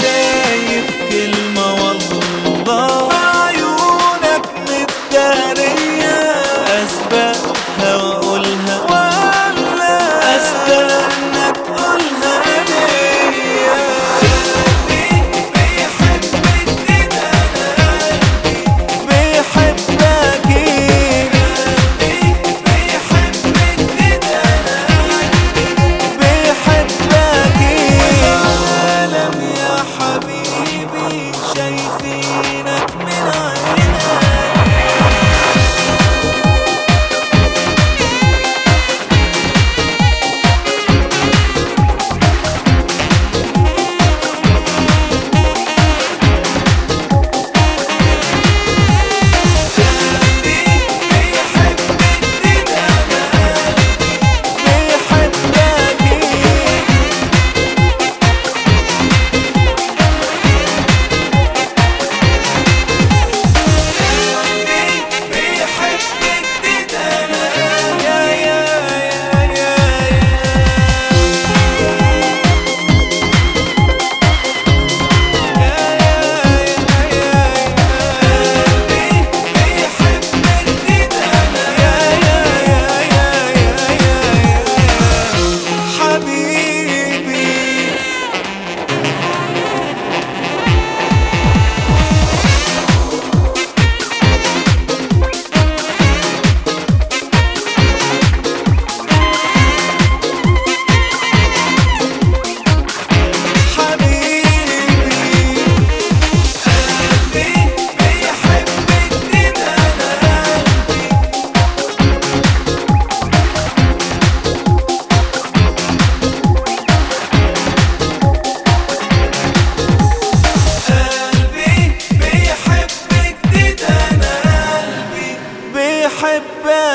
شايف كل حبيبي.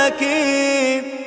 حكيم